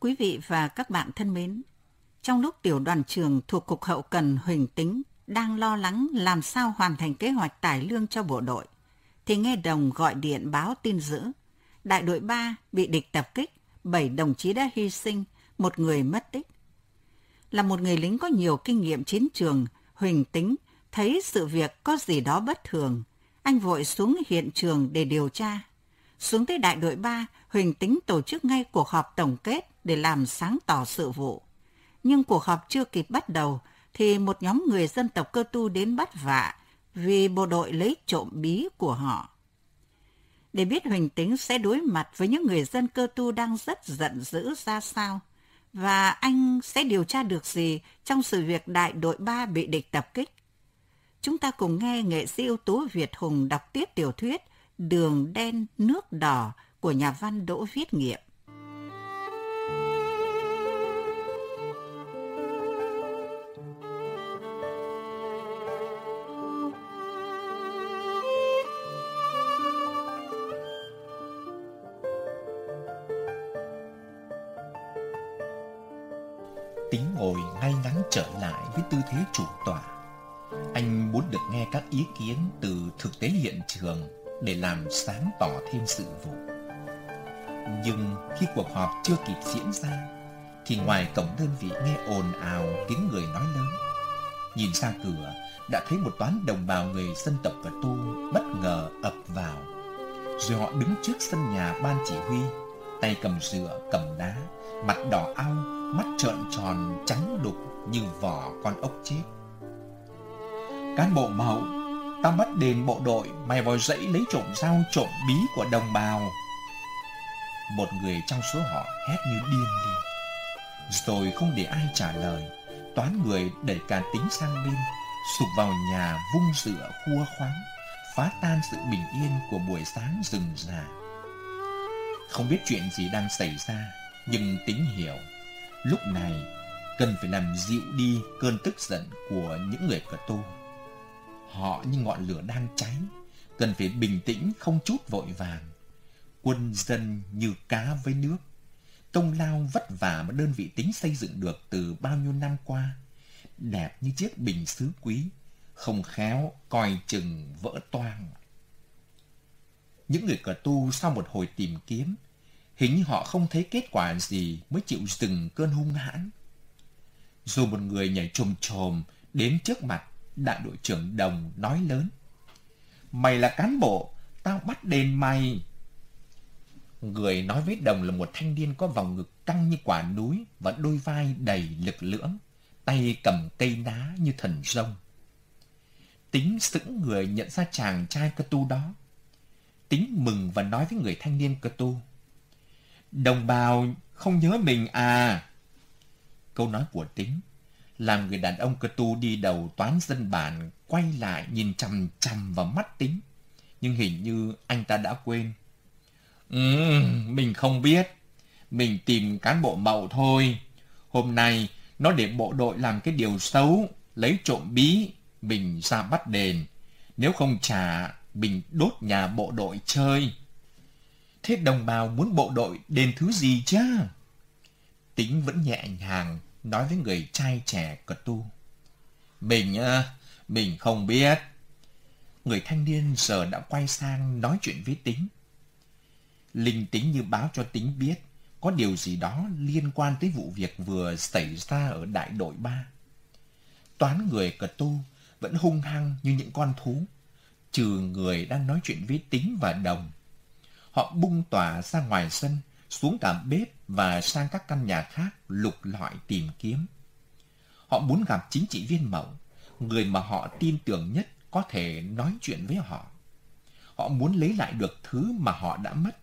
Quý vị và các bạn thân mến, trong lúc tiểu đoàn trưởng thuộc Cục Hậu Cần Huỳnh Tính đang lo lắng làm sao hoàn thành kế hoạch tải lương cho bộ đội, thì nghe đồng gọi điện báo tin dữ. Đại đội 3 bị địch tập kích, 7 đồng chí đã hy sinh, một người mất tích. Là một người lính có nhiều kinh nghiệm chiến trường, Huỳnh Tính thấy sự việc có gì đó bất thường. Anh vội xuống hiện trường để điều tra. Xuống tới đại đội 3, Huỳnh Tính tổ chức ngay cuộc họp tổng kết để làm sáng tỏ sự vụ. Nhưng cuộc họp chưa kịp bắt đầu, thì một nhóm người dân tộc cơ tu đến bắt vạ vì bộ đội lấy trộm bí của họ. Để biết Huỳnh Tính sẽ đối mặt với những người dân cơ tu đang rất giận dữ ra sao, và anh sẽ điều tra được gì trong sự việc đại đội 3 bị địch tập kích. Chúng ta cùng nghe nghệ sĩ ưu tú Việt Hùng đọc tiếp tiểu thuyết Đường đen nước đỏ của nhà văn Đỗ Viết Nghiệm. Với tư thế chủ tọa. Anh muốn được nghe các ý kiến từ thực tế hiện trường để làm sáng tỏ thêm sự vụ. Nhưng khi cuộc họp chưa kịp diễn ra, thì ngoài cổng đơn vị nghe ồn ào tiếng người nói lớn. Nhìn ra cửa, đã thấy một toán đồng bào người dân tộc Cờ Tu bất ngờ ập vào. Rồi họ đứng trước sân nhà ban chỉ huy, tay cầm dựa, cầm đá, mặt đỏ ao, mắt trợn tròn trắng đục như vỏ con ốc chết. Cán bộ mậu, tao bắt đền bộ đội, mày vào dãy lấy trộm dao trộm bí của đồng bào. Một người trong số họ hét như điên đi Rồi không để ai trả lời, toán người đẩy cả tính sang bên, sụp vào nhà vung dựa khua khoáng, phá tan sự bình yên của buổi sáng rừng già. Không biết chuyện gì đang xảy ra, nhưng tính hiểu, lúc này cần phải làm dịu đi cơn tức giận của những người cờ tu. Họ như ngọn lửa đang cháy, cần phải bình tĩnh không chút vội vàng. Quân dân như cá với nước, công lao vất vả mà đơn vị tính xây dựng được từ bao nhiêu năm qua, đẹp như chiếc bình sứ quý, không khéo coi chừng vỡ toang. Những người cờ tu sau một hồi tìm kiếm Hình như họ không thấy kết quả gì mới chịu dừng cơn hung hãn. Rồi một người nhảy trồm trồm đến trước mặt đại đội trưởng Đồng nói lớn. Mày là cán bộ, tao bắt đền mày. Người nói với Đồng là một thanh niên có vòng ngực căng như quả núi và đôi vai đầy lực lưỡng, tay cầm cây đá như thần rông. Tính sững người nhận ra chàng trai cơ tu đó. Tính mừng và nói với người thanh niên cơ tu. Đồng bào không nhớ mình à? Câu nói của Tính làm người đàn ông cơ tu đi đầu toán dân bản quay lại nhìn chằm chằm vào mắt Tính. Nhưng hình như anh ta đã quên. Ừ, mình không biết. Mình tìm cán bộ mậu thôi. Hôm nay nó để bộ đội làm cái điều xấu, lấy trộm bí, mình ra bắt đền. Nếu không trả, mình đốt nhà bộ đội chơi. Thế đồng bào muốn bộ đội đền thứ gì chứ? Tính vẫn nhẹ nhàng nói với người trai trẻ cật tu. Mình, mình không biết. Người thanh niên giờ đã quay sang nói chuyện với Tính. Linh tính như báo cho Tính biết có điều gì đó liên quan tới vụ việc vừa xảy ra ở đại đội 3. Toán người cật tu vẫn hung hăng như những con thú, trừ người đang nói chuyện với Tính và Đồng Họ bung tỏa ra ngoài sân, xuống cả bếp và sang các căn nhà khác lục lọi tìm kiếm. Họ muốn gặp chính trị viên Mậu, người mà họ tin tưởng nhất có thể nói chuyện với họ. Họ muốn lấy lại được thứ mà họ đã mất.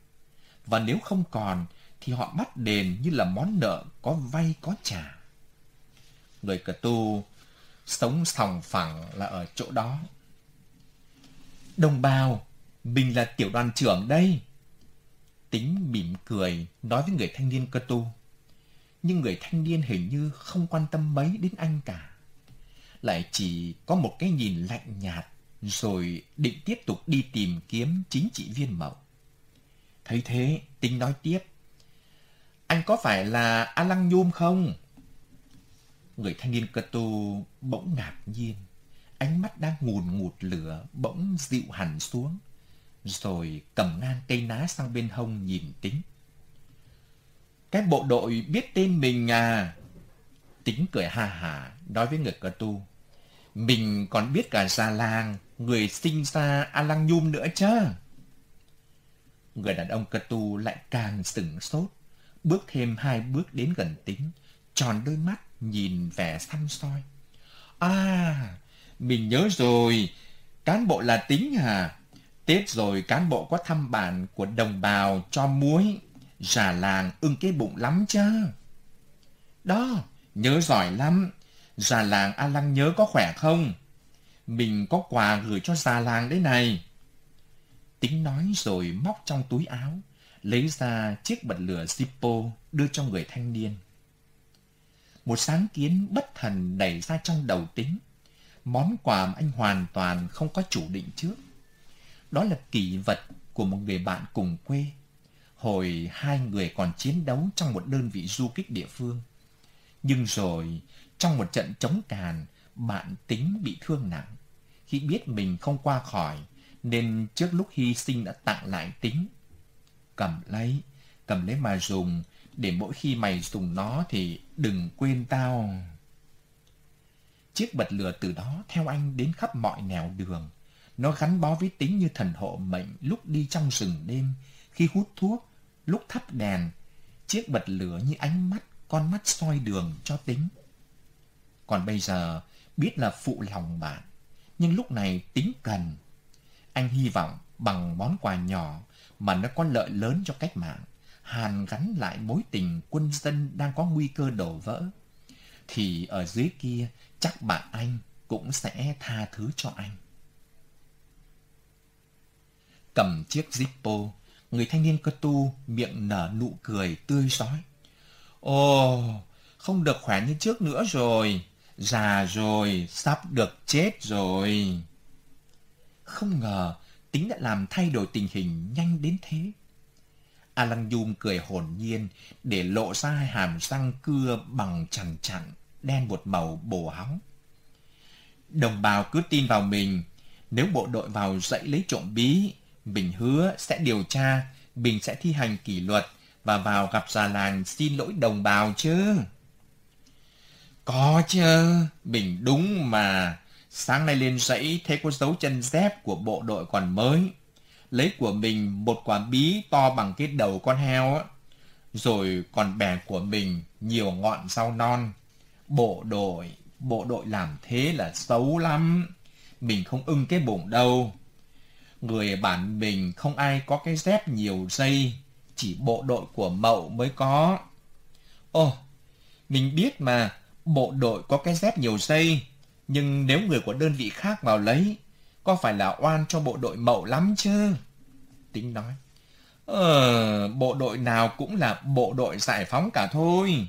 Và nếu không còn, thì họ bắt đền như là món nợ có vay có trả. Người cờ tu sống sòng phẳng là ở chỗ đó. Đồng bào, mình là tiểu đoàn trưởng đây tính mỉm cười nói với người thanh niên cơ tu. Nhưng người thanh niên hình như không quan tâm mấy đến anh cả. Lại chỉ có một cái nhìn lạnh nhạt rồi định tiếp tục đi tìm kiếm chính trị viên mậu. Thấy thế, tính nói tiếp. anh có phải là A Lăng Nhum không? Người thanh niên cơ tu bỗng ngạc nhiên. Mắt đang ngùn ngụt lửa bỗng dịu hẳn xuống. Rồi cầm ngang cây ná sang bên hông nhìn tính. Cái bộ đội biết tên mình à? Tính cười ha hả nói với người cơ tu. Mình còn biết cả già làng, người sinh ra A Lăng Nhum nữa chứ. Người đàn ông cơ tu lại càng sửng sốt, bước thêm hai bước đến gần tính, tròn đôi mắt nhìn vẻ xăm soi. À, mình nhớ rồi, cán bộ là tính hả? Tết rồi cán bộ có thăm bản của đồng bào cho muối, già làng ưng cái bụng lắm chứ. Đó, nhớ giỏi lắm, già làng A Lăng nhớ có khỏe không? Mình có quà gửi cho già làng đấy này. Tính nói rồi móc trong túi áo, lấy ra chiếc bật lửa Zippo đưa cho người thanh niên. Một sáng kiến bất thần đẩy ra trong đầu tính. Món quà mà anh hoàn toàn không có chủ định trước. Đó là kỷ vật của một người bạn cùng quê. Hồi hai người còn chiến đấu trong một đơn vị du kích địa phương. Nhưng rồi, trong một trận chống càn, bạn tính bị thương nặng. Khi biết mình không qua khỏi, nên trước lúc hy sinh đã tặng lại tính. Cầm lấy, cầm lấy mà dùng, để mỗi khi mày dùng nó thì đừng quên tao. Chiếc bật lửa từ đó theo anh đến khắp mọi nẻo đường. Nó gắn bó với tính như thần hộ mệnh lúc đi trong rừng đêm, khi hút thuốc, lúc thắp đèn. Chiếc bật lửa như ánh mắt, con mắt soi đường cho tính. Còn bây giờ, biết là phụ lòng bạn, nhưng lúc này tính cần. Anh hy vọng bằng món quà nhỏ mà nó có lợi lớn cho cách mạng, hàn gắn lại mối tình quân dân đang có nguy cơ đổ vỡ, thì ở dưới kia chắc bạn anh cũng sẽ tha thứ cho anh. Cầm chiếc Zippo, người thanh niên cơ tu miệng nở nụ cười tươi rói. Ồ, không được khỏe như trước nữa rồi, già rồi, sắp được chết rồi. Không ngờ tính đã làm thay đổi tình hình nhanh đến thế. Alan Dung cười hồn nhiên để lộ ra hai hàm răng cưa bằng chằn chẳng đen một màu bồ hóng. Đồng bào cứ tin vào mình, nếu bộ đội vào dãy lấy trộm bí, mình hứa sẽ điều tra, mình sẽ thi hành kỷ luật và vào gặp già làng xin lỗi đồng bào chứ. Có chứ, mình đúng mà. Sáng nay lên dãy thấy có dấu chân dép của bộ đội còn mới. Lấy của mình một quả bí to bằng cái đầu con heo á. Rồi còn bè của mình nhiều ngọn rau non. Bộ đội, bộ đội làm thế là xấu lắm. Mình không ưng cái bụng đâu. Người bản mình không ai có cái dép nhiều dây. Chỉ bộ đội của mậu mới có. Ồ, mình biết mà, bộ đội có cái dép nhiều dây nhưng nếu người của đơn vị khác vào lấy, có phải là oan cho bộ đội mậu lắm chứ? Tính nói, Ờ, bộ đội nào cũng là bộ đội giải phóng cả thôi.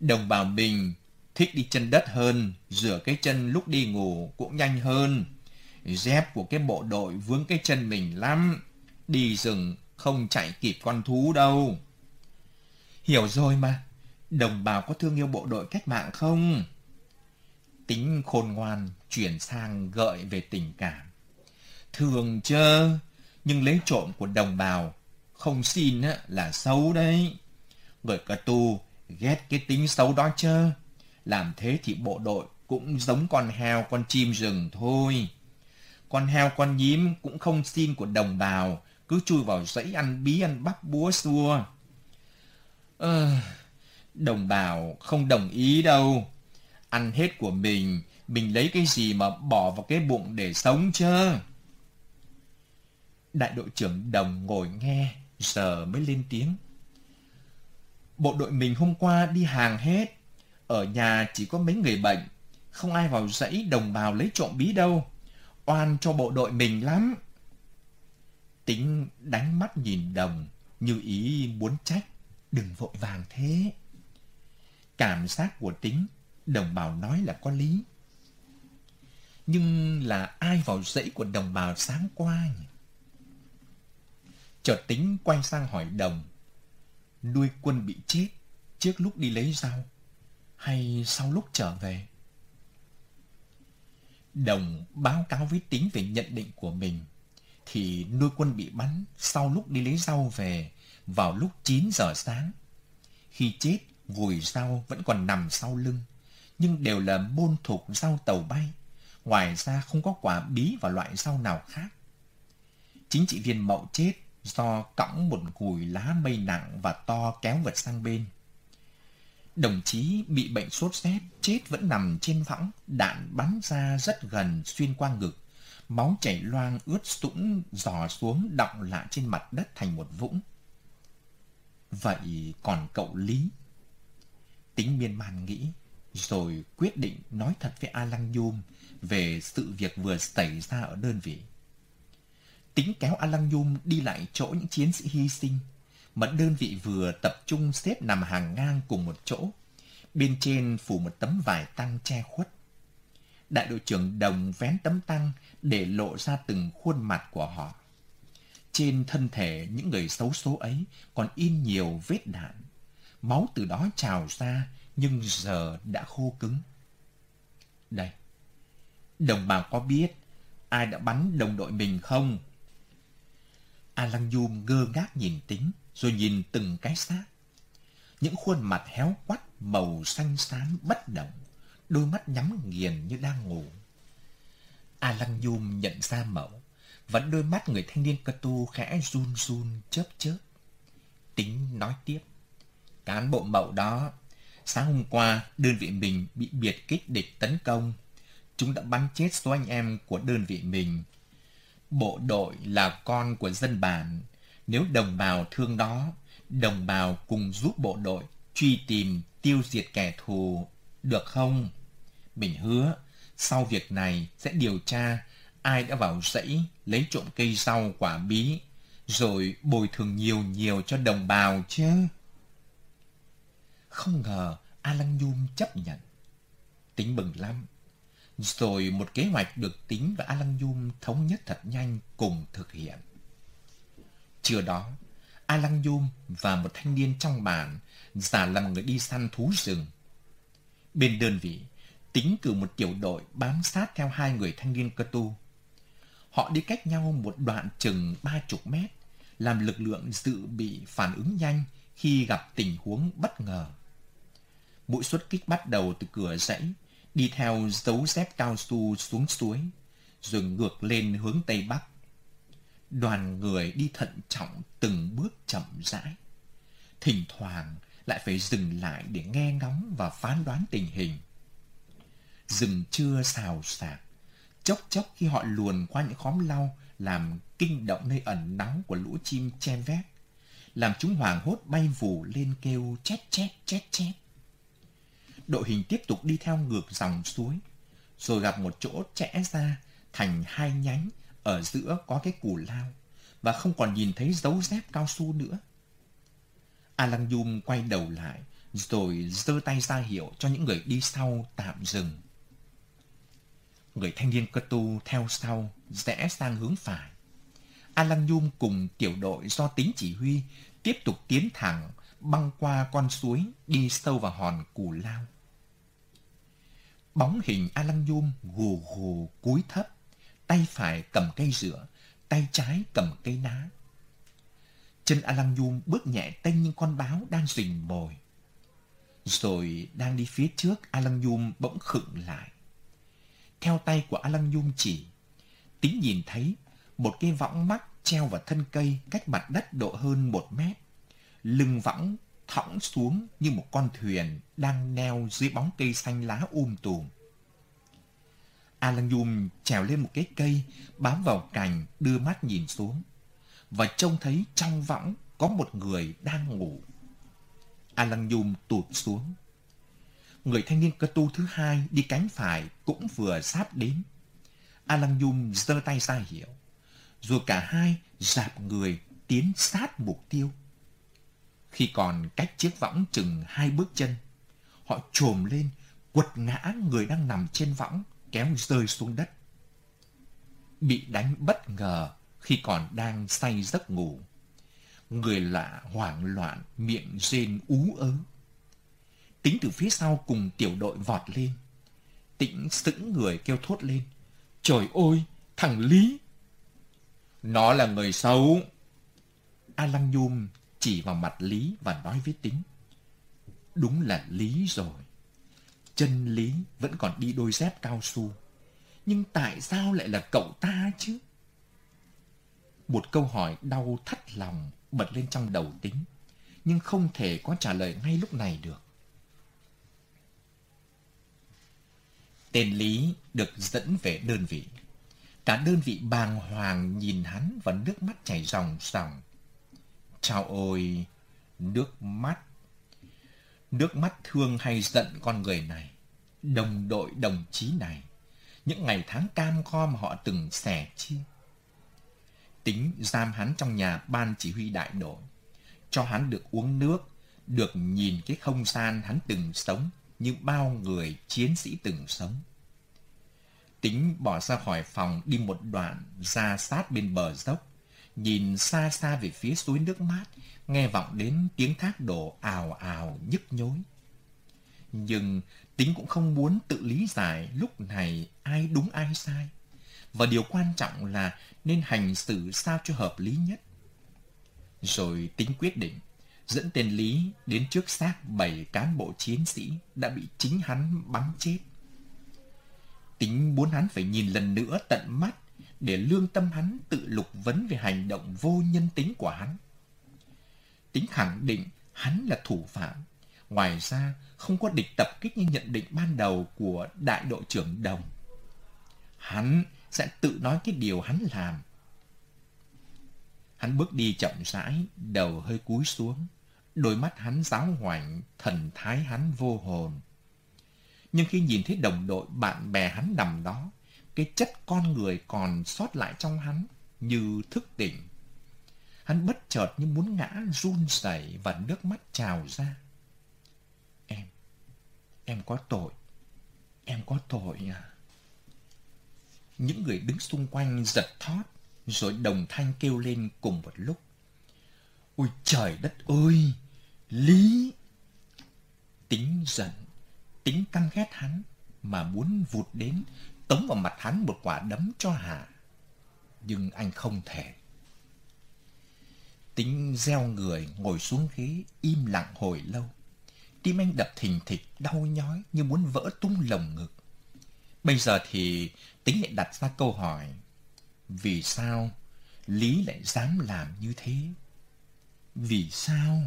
Đồng bào mình thích đi chân đất hơn, rửa cái chân lúc đi ngủ cũng nhanh hơn. Dép của cái bộ đội vướng cái chân mình lắm. Đi rừng không chạy kịp con thú đâu. Hiểu rồi mà, đồng bào có thương yêu bộ đội cách mạng không? tính khôn ngoan chuyển sang gợi về tình cảm. Thường chơ, nhưng lấy trộm của đồng bào, không xin là xấu đấy. Người cơ tu ghét cái tính xấu đó chơ. Làm thế thì bộ đội cũng giống con heo, con chim rừng thôi. Con heo, con nhím cũng không xin của đồng bào, cứ chui vào dãy ăn bí ăn bắp búa xua. Ờ, đồng bào không đồng ý đâu ăn hết của mình, mình lấy cái gì mà bỏ vào cái bụng để sống chứ? Đại đội trưởng Đồng ngồi nghe, giờ mới lên tiếng. Bộ đội mình hôm qua đi hàng hết, ở nhà chỉ có mấy người bệnh, không ai vào dãy đồng bào lấy trộm bí đâu. Oan cho bộ đội mình lắm. Tính đánh mắt nhìn đồng, như ý muốn trách, đừng vội vàng thế. Cảm giác của tính đồng bào nói là có lý. Nhưng là ai vào dãy của đồng bào sáng qua nhỉ? Chợt tính quay sang hỏi đồng. nuôi quân bị chết trước lúc đi lấy rau hay sau lúc trở về? Đồng báo cáo với tính về nhận định của mình thì nuôi quân bị bắn sau lúc đi lấy rau về vào lúc 9 giờ sáng. Khi chết, vùi rau vẫn còn nằm sau lưng, nhưng đều là môn thuộc rau tàu bay. Ngoài ra không có quả bí và loại rau nào khác. Chính trị viên Mậu chết do cõng một gùi lá mây nặng và to kéo vật sang bên. Đồng chí bị bệnh sốt rét, chết vẫn nằm trên võng, đạn bắn ra rất gần xuyên qua ngực. Máu chảy loang ướt sũng dò xuống đọng lại trên mặt đất thành một vũng. Vậy còn cậu Lý? Tính miên man nghĩ, rồi quyết định nói thật với A Lăng Nhôm về sự việc vừa xảy ra ở đơn vị. Tính kéo A Lăng Nhôm đi lại chỗ những chiến sĩ hy sinh, mà đơn vị vừa tập trung xếp nằm hàng ngang cùng một chỗ. Bên trên phủ một tấm vải tăng che khuất. Đại đội trưởng Đồng vén tấm tăng để lộ ra từng khuôn mặt của họ. Trên thân thể những người xấu số ấy còn in nhiều vết đạn. Máu từ đó trào ra nhưng giờ đã khô cứng. Đây, đồng bào có biết ai đã bắn đồng đội mình không? A Lăng Nhum ngơ ngác nhìn tính, rồi nhìn từng cái xác. Những khuôn mặt héo quắt, màu xanh xám bất động, đôi mắt nhắm nghiền như đang ngủ. A Lăng Nhung nhận ra mẫu, và đôi mắt người thanh niên cơ tu khẽ run run chớp chớp. Tính nói tiếp. Cán bộ mẫu đó, sáng hôm qua đơn vị mình bị biệt kích địch tấn công. Chúng đã bắn chết số anh em của đơn vị mình. Bộ đội là con của dân bản. Nếu đồng bào thương đó, đồng bào cùng giúp bộ đội truy tìm tiêu diệt kẻ thù, được không? Mình hứa, sau việc này sẽ điều tra ai đã vào rẫy lấy trộm cây rau quả bí, rồi bồi thường nhiều nhiều cho đồng bào chứ. Không ngờ A Lăng Nhung chấp nhận. Tính bừng lắm. Rồi một kế hoạch được tính và A Lăng Nhung thống nhất thật nhanh cùng thực hiện. Trưa đó, A Lăng Nhôm và một thanh niên trong bản giả làm người đi săn thú rừng. Bên đơn vị, tính cử một tiểu đội bám sát theo hai người thanh niên cơ tu. Họ đi cách nhau một đoạn chừng ba chục mét, làm lực lượng dự bị phản ứng nhanh khi gặp tình huống bất ngờ. Mũi xuất kích bắt đầu từ cửa dãy, đi theo dấu dép cao su xuống suối, rồi ngược lên hướng Tây Bắc. Đoàn người đi thận trọng từng bước chậm rãi. Thỉnh thoảng lại phải dừng lại để nghe ngóng và phán đoán tình hình. Rừng chưa xào xạc, chốc chốc khi họ luồn qua những khóm lau làm kinh động nơi ẩn náu của lũ chim che vét, làm chúng hoàng hốt bay vù lên kêu chét chét chét chét. Đội hình tiếp tục đi theo ngược dòng suối, rồi gặp một chỗ chẽ ra thành hai nhánh ở giữa có cái củ lao và không còn nhìn thấy dấu dép cao su nữa. A quay đầu lại rồi giơ tay ra hiệu cho những người đi sau tạm dừng. Người thanh niên cơ tu theo sau, rẽ sang hướng phải. A Nhum cùng tiểu đội do tính chỉ huy tiếp tục tiến thẳng băng qua con suối đi sâu vào hòn cù lao. Bóng hình A Nhum gù gù cúi thấp, tay phải cầm cây rửa, tay trái cầm cây ná. Chân A Lăng bước nhẹ tênh như con báo đang rình mồi. Rồi đang đi phía trước, A Lăng bỗng khựng lại theo tay của A Lăng Nhung chỉ. Tính nhìn thấy một cái võng mắc treo vào thân cây cách mặt đất độ hơn một mét. Lưng võng thõng xuống như một con thuyền đang neo dưới bóng cây xanh lá um tùm. A Lăng trèo lên một cái cây, bám vào cành, đưa mắt nhìn xuống. Và trông thấy trong võng có một người đang ngủ. A Lăng tụt xuống, người thanh niên cơ tu thứ hai đi cánh phải cũng vừa sắp đến. A Lăng giơ tay ra hiệu, rồi cả hai dạp người tiến sát mục tiêu. Khi còn cách chiếc võng chừng hai bước chân, họ trồm lên, quật ngã người đang nằm trên võng, kéo rơi xuống đất. Bị đánh bất ngờ khi còn đang say giấc ngủ. Người lạ hoảng loạn, miệng rên ú ớ. Tính từ phía sau cùng tiểu đội vọt lên. Tĩnh sững người kêu thốt lên. Trời ơi, thằng Lý! Nó là người xấu. A Lăng Nhung chỉ vào mặt Lý và nói với Tính. Đúng là Lý rồi. Chân Lý vẫn còn đi đôi dép cao su. Nhưng tại sao lại là cậu ta chứ? Một câu hỏi đau thắt lòng bật lên trong đầu Tính, nhưng không thể có trả lời ngay lúc này được. Tên Lý được dẫn về đơn vị. Cả đơn vị bàng hoàng nhìn hắn và nước mắt chảy ròng ròng. Chào ôi, nước mắt. Nước mắt thương hay giận con người này, đồng đội đồng chí này. Những ngày tháng cam go mà họ từng sẻ chia. Tính giam hắn trong nhà ban chỉ huy đại đội. Cho hắn được uống nước, được nhìn cái không gian hắn từng sống như bao người chiến sĩ từng sống. Tính bỏ ra khỏi phòng đi một đoạn ra sát bên bờ dốc, nhìn xa xa về phía suối nước mát, nghe vọng đến tiếng thác đổ ào ào nhức nhối. Nhưng tính cũng không muốn tự lý giải lúc này ai đúng ai sai. Và điều quan trọng là nên hành xử sao cho hợp lý nhất. Rồi tính quyết định dẫn tên Lý đến trước xác bảy cán bộ chiến sĩ đã bị chính hắn bắn chết. Tính muốn hắn phải nhìn lần nữa tận mắt để lương tâm hắn tự lục vấn về hành động vô nhân tính của hắn. Tính khẳng định hắn là thủ phạm. Ngoài ra, không có địch tập kích như nhận định ban đầu của đại đội trưởng Đồng. Hắn sẽ tự nói cái điều hắn làm. Hắn bước đi chậm rãi, đầu hơi cúi xuống. Đôi mắt hắn giáo hoảnh, thần thái hắn vô hồn. Nhưng khi nhìn thấy đồng đội bạn bè hắn nằm đó, cái chất con người còn sót lại trong hắn như thức tỉnh. Hắn bất chợt như muốn ngã run rẩy và nước mắt trào ra. Em, em có tội, em có tội à. Những người đứng xung quanh giật thót, rồi đồng thanh kêu lên cùng một lúc. Ôi trời đất ơi! Lý! Tính giận, tính căm ghét hắn, mà muốn vụt đến, tống vào mặt hắn một quả đấm cho hạ. Nhưng anh không thể. Tính gieo người ngồi xuống ghế, im lặng hồi lâu. Tim anh đập thình thịch, đau nhói như muốn vỡ tung lồng ngực. Bây giờ thì tính lại đặt ra câu hỏi. Vì sao Lý lại dám làm như thế? Vì sao?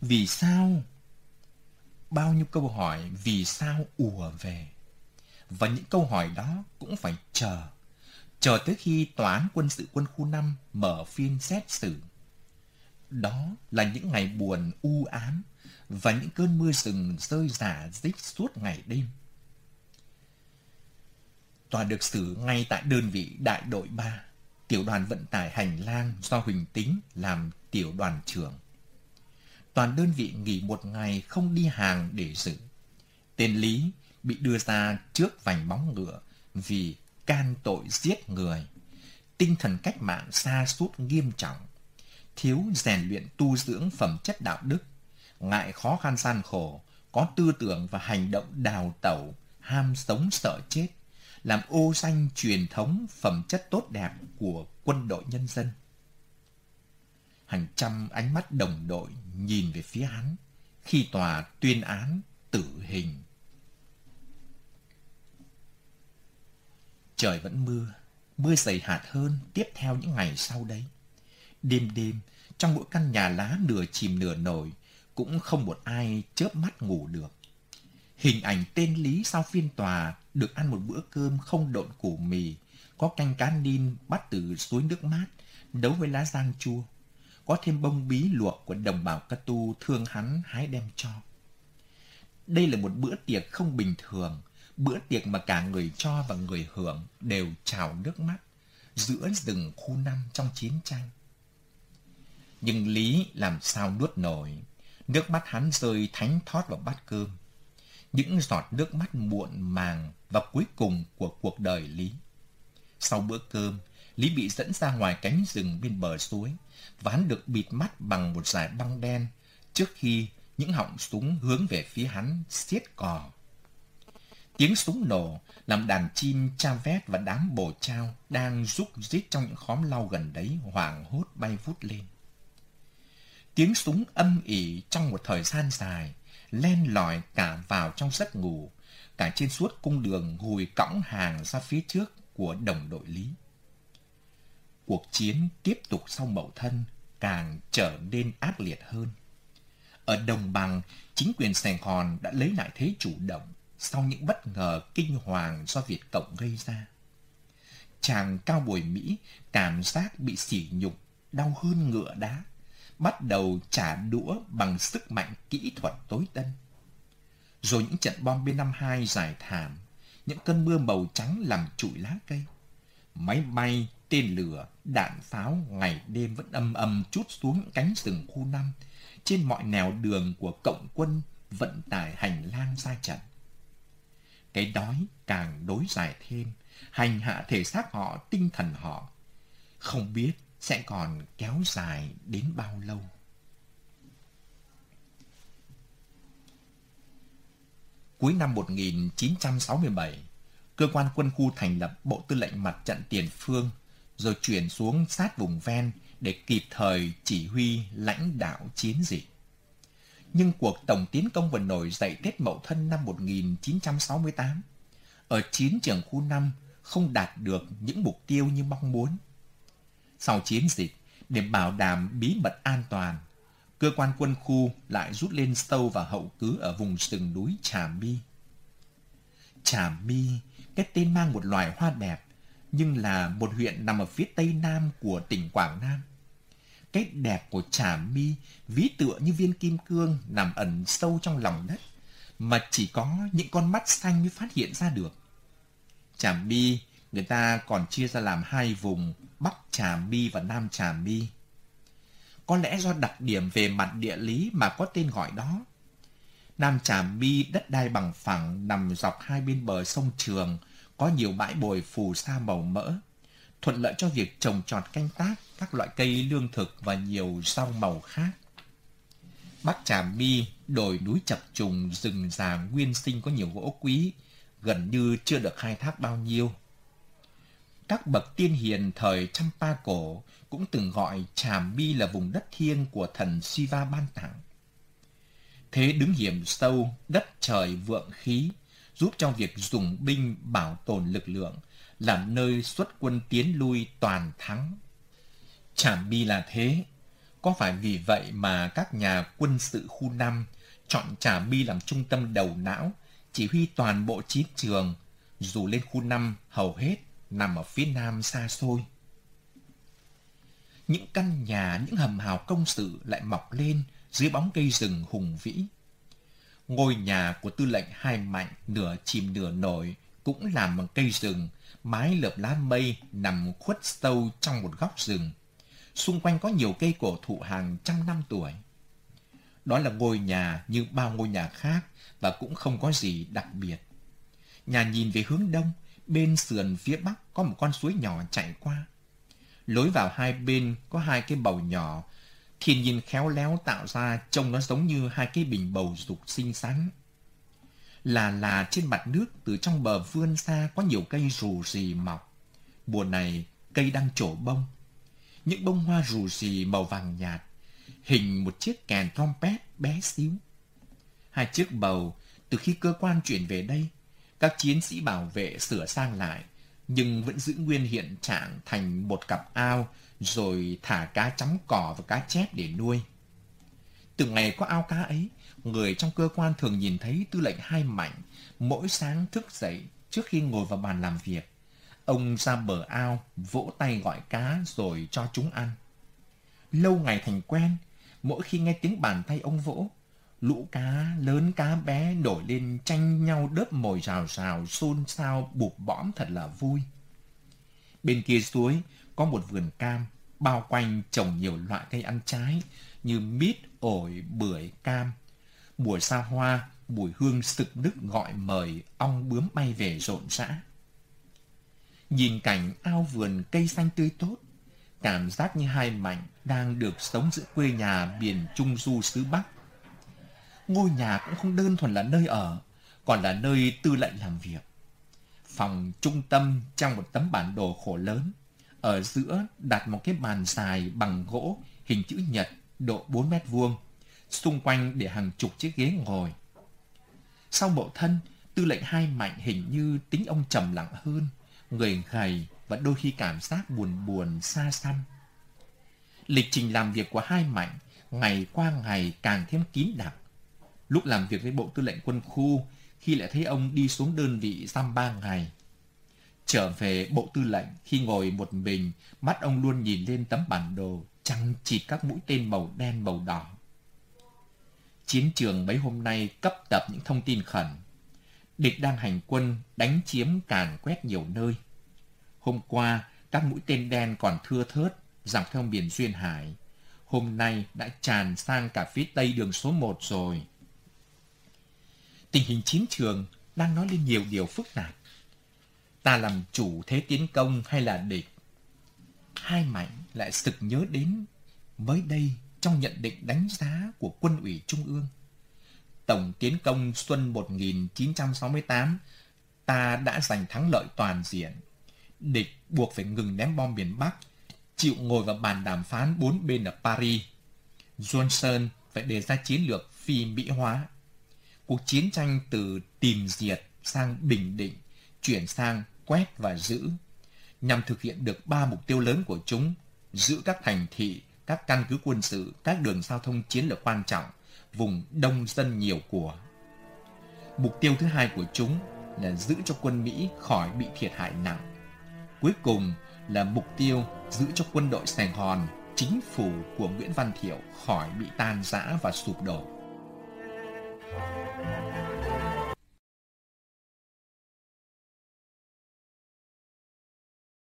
Vì sao? Bao nhiêu câu hỏi vì sao ùa về. Và những câu hỏi đó cũng phải chờ. Chờ tới khi Tòa án quân sự quân khu 5 mở phiên xét xử. Đó là những ngày buồn u ám và những cơn mưa rừng rơi rả rích suốt ngày đêm. Tòa được xử ngay tại đơn vị đại đội 3, tiểu đoàn vận tải hành lang do Huỳnh Tính làm tiểu đoàn trưởng. Toàn đơn vị nghỉ một ngày không đi hàng để xử. Tên Lý bị đưa ra trước vành bóng ngựa vì can tội giết người. Tinh thần cách mạng xa sút nghiêm trọng, thiếu rèn luyện tu dưỡng phẩm chất đạo đức, ngại khó khăn gian khổ, có tư tưởng và hành động đào tẩu, ham sống sợ chết, làm ô danh truyền thống phẩm chất tốt đẹp của quân đội nhân dân. Hàng trăm ánh mắt đồng đội nhìn về phía hắn khi tòa tuyên án tử hình. Trời vẫn mưa, mưa dày hạt hơn tiếp theo những ngày sau đấy. Đêm đêm, trong mỗi căn nhà lá nửa chìm nửa nổi, cũng không một ai chớp mắt ngủ được. Hình ảnh tên Lý sau phiên tòa được ăn một bữa cơm không độn củ mì, có canh cá ninh bắt từ suối nước mát, nấu với lá giang chua. Có thêm bông bí luộc của đồng bào Cát tu thương hắn hái đem cho. Đây là một bữa tiệc không bình thường, bữa tiệc mà cả người cho và người hưởng đều trào nước mắt giữa rừng khu năm trong chiến tranh. Nhưng Lý làm sao nuốt nổi, nước mắt hắn rơi thánh thót vào bát cơm những giọt nước mắt muộn màng và cuối cùng của cuộc đời Lý. Sau bữa cơm, Lý bị dẫn ra ngoài cánh rừng bên bờ suối và hắn được bịt mắt bằng một dải băng đen trước khi những họng súng hướng về phía hắn xiết cò. Tiếng súng nổ làm đàn chim cha vét và đám bồ trao đang rúc rít trong những khóm lau gần đấy hoảng hốt bay vút lên. Tiếng súng âm ỉ trong một thời gian dài, len lỏi cả vào trong giấc ngủ, cả trên suốt cung đường hùi cõng hàng ra phía trước của đồng đội Lý. Cuộc chiến tiếp tục sau mậu thân càng trở nên ác liệt hơn. Ở đồng bằng, chính quyền Sài Gòn đã lấy lại thế chủ động sau những bất ngờ kinh hoàng do Việt Cộng gây ra. Chàng cao bồi Mỹ cảm giác bị sỉ nhục, đau hơn ngựa đá, bắt đầu trả đũa bằng sức mạnh kỹ thuật tối tân. Rồi những trận bom B-52 dài thảm, những cơn mưa màu trắng làm trụi lá cây. Máy bay, tên lửa, đạn pháo ngày đêm vẫn âm âm chút xuống cánh rừng khu năm trên mọi nẻo đường của cộng quân vận tải hành lang ra trận. Cái đói càng đối dài thêm, hành hạ thể xác họ, tinh thần họ. Không biết sẽ còn kéo dài đến bao lâu. Cuối năm 1967, cơ quan quân khu thành lập Bộ Tư lệnh Mặt trận Tiền phương, rồi chuyển xuống sát vùng ven để kịp thời chỉ huy lãnh đạo chiến dịch. Nhưng cuộc tổng tiến công và nổi dậy Tết Mậu Thân năm 1968 ở chiến trường khu 5 không đạt được những mục tiêu như mong muốn. Sau chiến dịch, để bảo đảm bí mật an toàn, cơ quan quân khu lại rút lên sâu vào hậu cứ ở vùng rừng núi Trà My. Trà My, cái tên mang một loài hoa đẹp, nhưng là một huyện nằm ở phía tây nam của tỉnh Quảng Nam. Cái đẹp của Trà My ví tựa như viên kim cương nằm ẩn sâu trong lòng đất, mà chỉ có những con mắt xanh mới phát hiện ra được. Trà My, người ta còn chia ra làm hai vùng Bắc Trà My và Nam Trà My. Có lẽ do đặc điểm về mặt địa lý mà có tên gọi đó. Nam Trà My đất đai bằng phẳng nằm dọc hai bên bờ sông Trường, có nhiều bãi bồi phù sa màu mỡ, thuận lợi cho việc trồng trọt canh tác các loại cây lương thực và nhiều rau màu khác. Bắc Trà My, đồi núi chập trùng, rừng già nguyên sinh có nhiều gỗ quý, gần như chưa được khai thác bao nhiêu các bậc tiên hiền thời Champa cổ cũng từng gọi trà my là vùng đất thiêng của thần Shiva ban tặng. Thế đứng hiểm sâu, đất trời vượng khí, giúp trong việc dùng binh bảo tồn lực lượng, làm nơi xuất quân tiến lui toàn thắng. Chảm bi là thế, có phải vì vậy mà các nhà quân sự khu 5 chọn Trà bi làm trung tâm đầu não, chỉ huy toàn bộ chiến trường, dù lên khu 5 hầu hết nằm ở phía nam xa xôi. Những căn nhà, những hầm hào công sự lại mọc lên dưới bóng cây rừng hùng vĩ. Ngôi nhà của tư lệnh hai mạnh nửa chìm nửa nổi cũng làm bằng cây rừng, mái lợp lá mây nằm khuất sâu trong một góc rừng. Xung quanh có nhiều cây cổ thụ hàng trăm năm tuổi. Đó là ngôi nhà như bao ngôi nhà khác và cũng không có gì đặc biệt. Nhà nhìn về hướng đông, Bên sườn phía bắc có một con suối nhỏ chảy qua. Lối vào hai bên có hai cái bầu nhỏ. Thiên nhiên khéo léo tạo ra trông nó giống như hai cái bình bầu dục xinh xắn. Là là trên mặt nước từ trong bờ vươn xa có nhiều cây rù rì mọc. Mùa này cây đang trổ bông. Những bông hoa rù rì màu vàng nhạt, hình một chiếc kèn trompet bé xíu. Hai chiếc bầu từ khi cơ quan chuyển về đây các chiến sĩ bảo vệ sửa sang lại, nhưng vẫn giữ nguyên hiện trạng thành một cặp ao rồi thả cá chấm cỏ và cá chép để nuôi. Từ ngày có ao cá ấy, người trong cơ quan thường nhìn thấy tư lệnh hai mảnh mỗi sáng thức dậy trước khi ngồi vào bàn làm việc. Ông ra bờ ao, vỗ tay gọi cá rồi cho chúng ăn. Lâu ngày thành quen, mỗi khi nghe tiếng bàn tay ông vỗ, lũ cá lớn cá bé nổi lên tranh nhau đớp mồi rào rào xôn xao bụp bõm thật là vui. Bên kia suối có một vườn cam, bao quanh trồng nhiều loại cây ăn trái như mít, ổi, bưởi, cam. Mùa xa hoa, mùi hương sực nức gọi mời ong bướm bay về rộn rã. Nhìn cảnh ao vườn cây xanh tươi tốt, cảm giác như hai mảnh đang được sống giữa quê nhà miền Trung Du xứ Bắc. Ngôi nhà cũng không đơn thuần là nơi ở, còn là nơi tư lệnh làm việc. Phòng trung tâm trong một tấm bản đồ khổ lớn, ở giữa đặt một cái bàn dài bằng gỗ hình chữ nhật độ 4 mét vuông, xung quanh để hàng chục chiếc ghế ngồi. Sau bộ thân, tư lệnh hai mạnh hình như tính ông trầm lặng hơn, người gầy và đôi khi cảm giác buồn buồn xa xăm. Lịch trình làm việc của hai mạnh ngày qua ngày càng thêm kín đặc. Lúc làm việc với bộ tư lệnh quân khu, khi lại thấy ông đi xuống đơn vị giam ba ngày. Trở về bộ tư lệnh, khi ngồi một mình, mắt ông luôn nhìn lên tấm bản đồ, chằng chịt các mũi tên màu đen màu đỏ. Chiến trường mấy hôm nay cấp tập những thông tin khẩn. Địch đang hành quân đánh chiếm càn quét nhiều nơi. Hôm qua, các mũi tên đen còn thưa thớt dọc theo biển Duyên Hải. Hôm nay đã tràn sang cả phía tây đường số 1 rồi. Tình hình chiến trường đang nói lên nhiều điều phức tạp. Ta làm chủ thế tiến công hay là địch? Hai mạnh lại sực nhớ đến mới đây trong nhận định đánh giá của quân ủy Trung ương. Tổng tiến công xuân 1968, ta đã giành thắng lợi toàn diện. Địch buộc phải ngừng ném bom miền Bắc, chịu ngồi vào bàn đàm phán bốn bên ở Paris. Johnson phải đề ra chiến lược phi Mỹ hóa. Cuộc chiến tranh từ tìm diệt sang bình định, chuyển sang quét và giữ, nhằm thực hiện được ba mục tiêu lớn của chúng, giữ các thành thị, các căn cứ quân sự, các đường giao thông chiến lược quan trọng, vùng đông dân nhiều của. Mục tiêu thứ hai của chúng là giữ cho quân Mỹ khỏi bị thiệt hại nặng. Cuối cùng là mục tiêu giữ cho quân đội Sài Gòn, chính phủ của Nguyễn Văn Thiệu khỏi bị tan rã và sụp đổ.